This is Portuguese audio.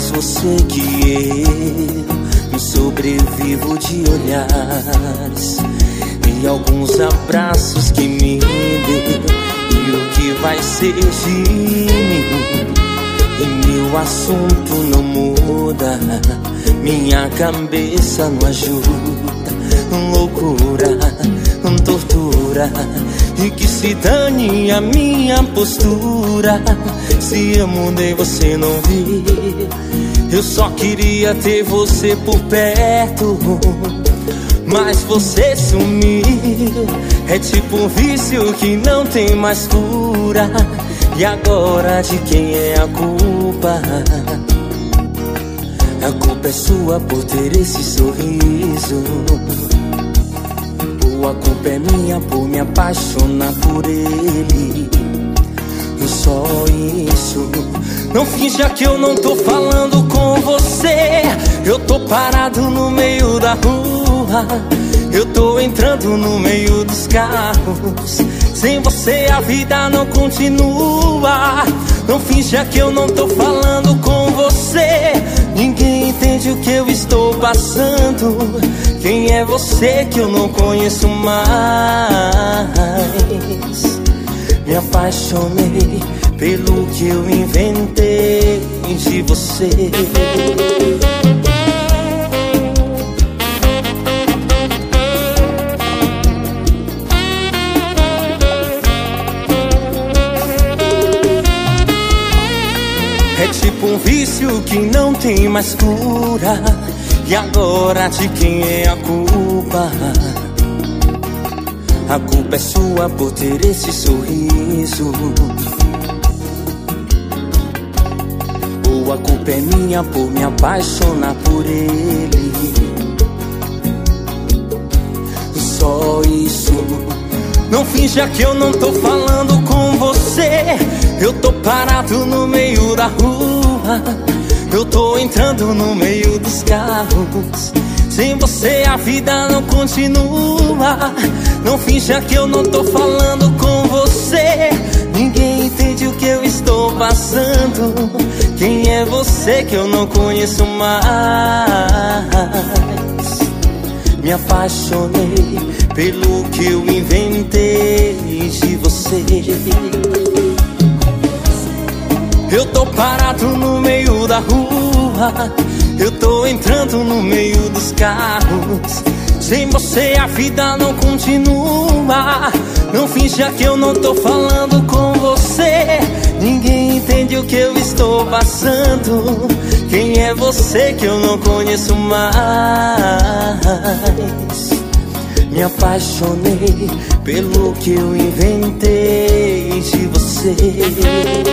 mais você que eu Sobrevivo de olhares. E alguns abraços que me deu E o que vai ser de mim? E meu assunto não muda Minha cabeça não ajuda Loucura, e que se dane a minha postura Se eu mudei você não viu Eu só queria ter você por perto Mas você sumiu. É tipo um vício que não tem mais cura. E agora de quem é a culpa? A culpa é sua por ter esse sorriso a culpa é minha por me apaixonar por ele. E só isso. Não finja que eu não tô falando com você. Eu tô parado no meio da rua. Eu tô entrando no meio dos carros. Sem você a vida não continua. Não finja que eu não tô falando com você. Ninguém entende o que eu estou passando. Quem é você que eu não conheço mais? Me apaixonei pelo que eu inventei de você. Vício que não tem mais cura. E agora de quem é a culpa? A culpa é sua por ter esse sorriso. Ou a culpa é minha por me apaixonar por ele. Só isso. Não finja que eu não tô falando com você. Eu tô parado no meio da rua. Eu tô entrando no meio dos carros. Sem você a vida não continua. Não finja que eu não tô falando com você. Ninguém entende o que eu estou passando. Quem é você que eu não conheço mais? Me apaixonei pelo que eu inventei de você. Eu tô parado no meio da rua. Eu tô entrando no meio dos carros. Sem você a vida não continua. Não finja que eu não tô falando com você. Ninguém entende o que eu estou passando. Quem é você que eu não conheço mais? Me apaixonei pelo que eu inventei de você.